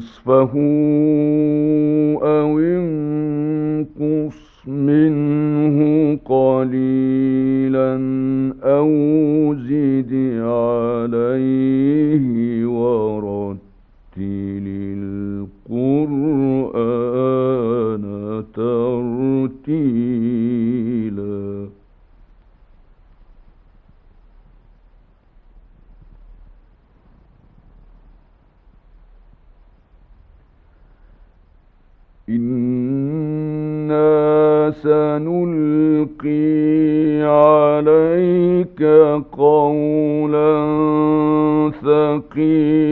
نصفه أو انقص منه قليلا أو زد عليه سنلقي عليك قولا ثقيلا.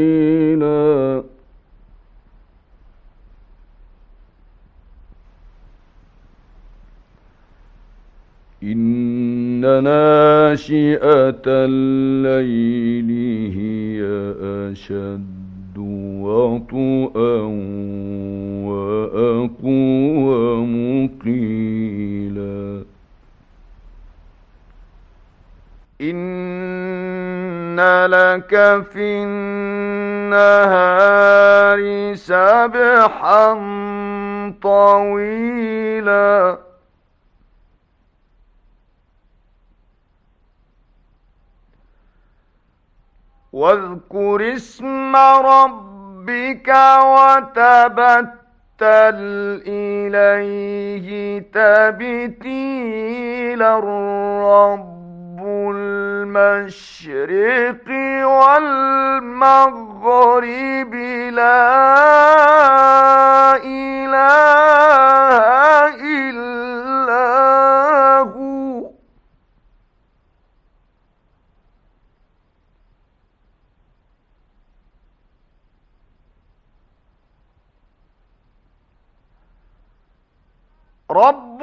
إن ناشئة الليل هي أشد وطئا. لك في النهار سبحا طويلا. واذكر اسم ربك وتبتل إليه تبتيلا رب المشرق والمغرب لا إله إلا هو. رب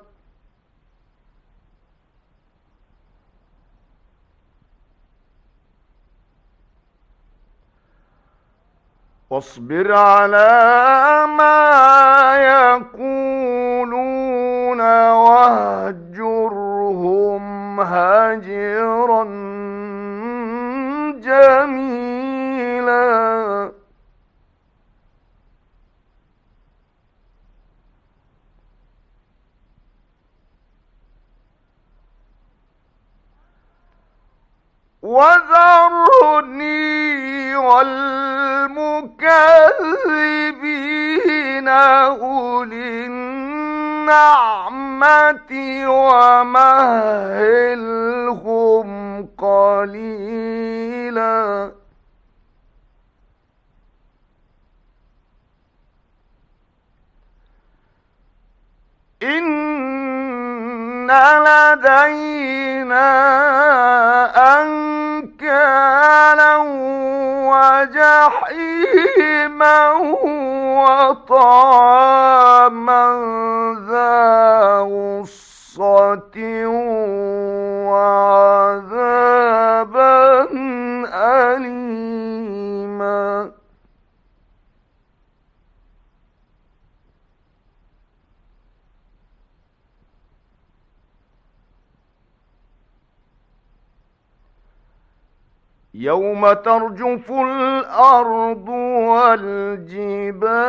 واصبر على ما يقولون واهجرهم هجرا جميلا لدينا أنكالا وجحيما وطاعا يوم ترجف الأرض والجبال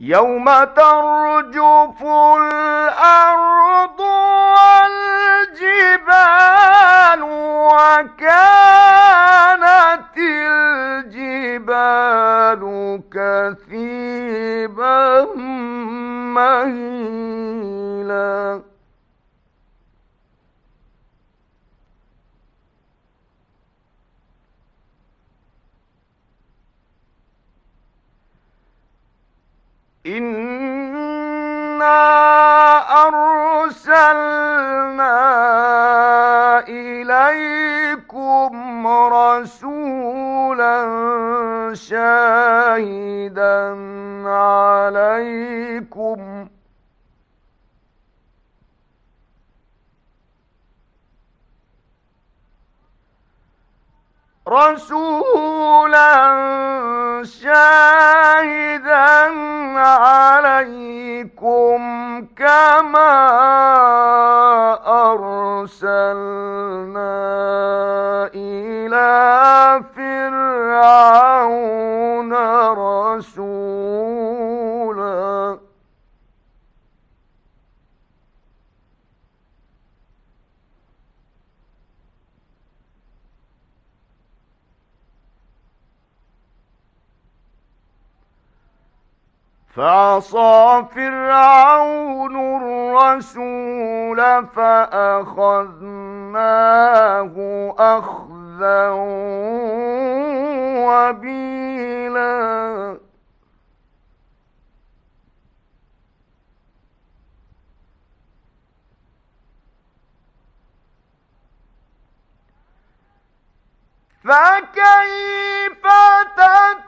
يوم ترجف الأرض والجبال وكانت الجبال كثيبا مهيلا. إنا أرسلنا إليكم رسولا شاهدا عليكم رسولا شاهدا عليكم كما أرسلنا إلى فرعون فعصى فرعون الرسول فأخذناه أخذا وبيلا فكيف تتقون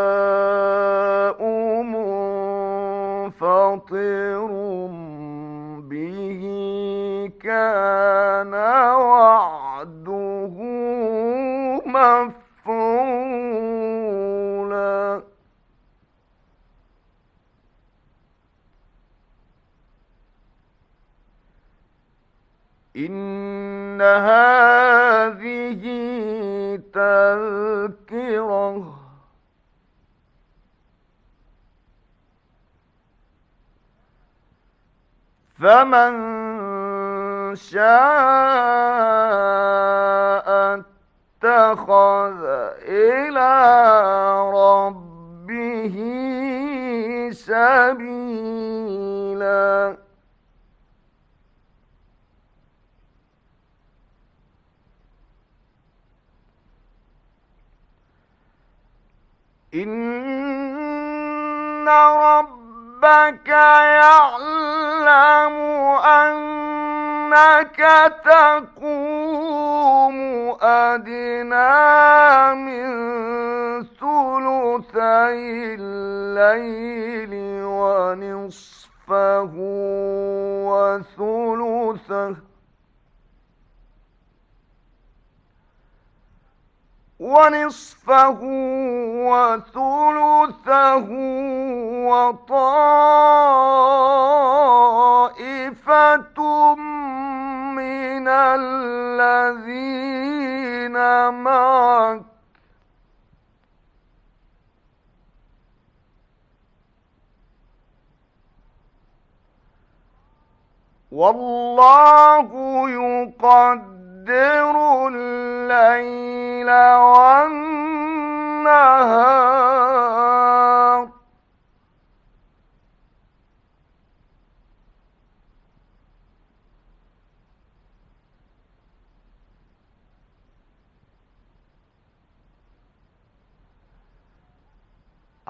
منفطر به كان وعده مفعولا إن هذه تذكرة فمن شاء اتخذ إلى ربه سبيلا إن ربك يعلم أنك تقوم أدنى من ثلثي الليل ونصفه وثلثه ونصفه وثلثه وطائفة من الذين معك والله يقدر الليل والنهار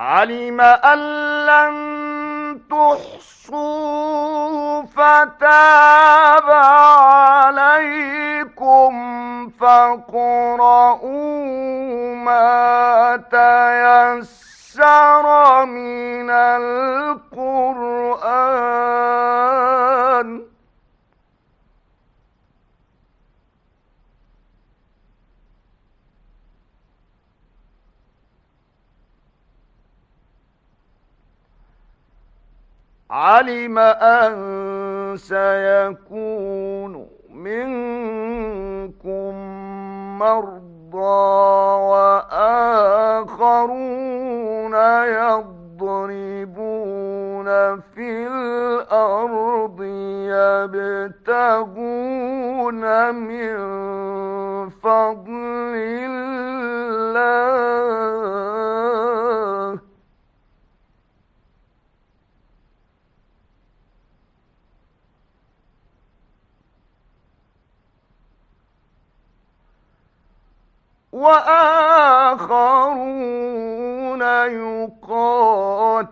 علم أن لن تحصوا فتاب عليكم فاقرؤوا ما تيسر من القرآن علم أن سيكون منكم مرضى وآخرون يضربون في الأرض يبتغون من فضل وآخرون يقاتلون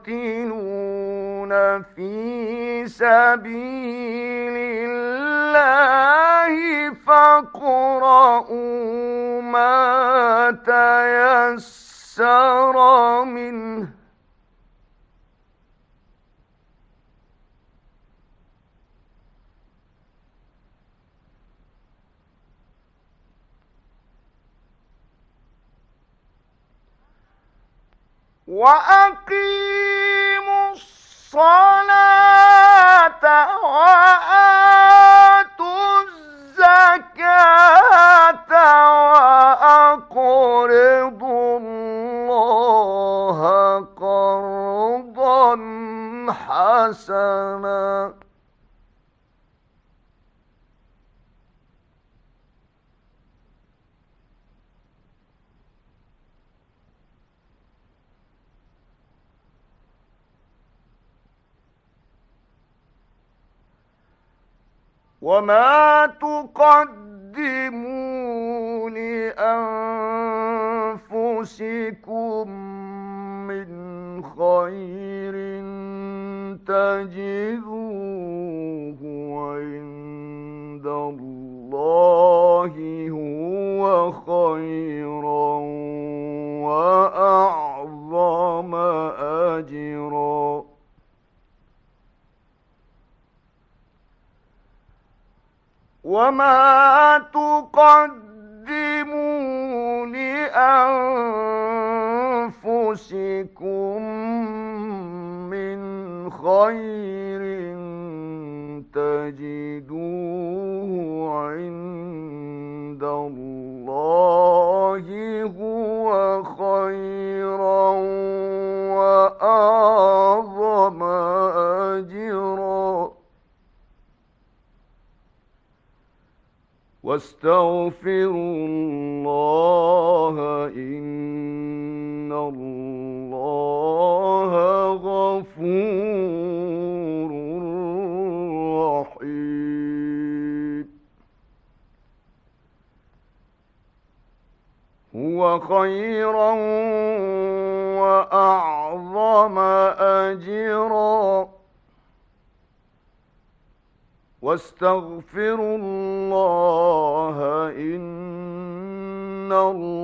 في سبيل الله فاقرؤوا ما تيسر منه وَأَقِيمُوا الصَّلَاةَ وَآتُوا الزَّكَاةَ وَأَقْرِضُوا اللَّهَ قَرْضًا حَسَنًا وما تقدموا لأنفسكم من خير تجدون وما تقدموا لأنفسكم من خير تجدوه عند الله هو خيرا وأعظم أجرا واستغفروا الله إن الله غفور رحيم. هو خيرا وأعظم أجرا. واستغفروا الله إن الله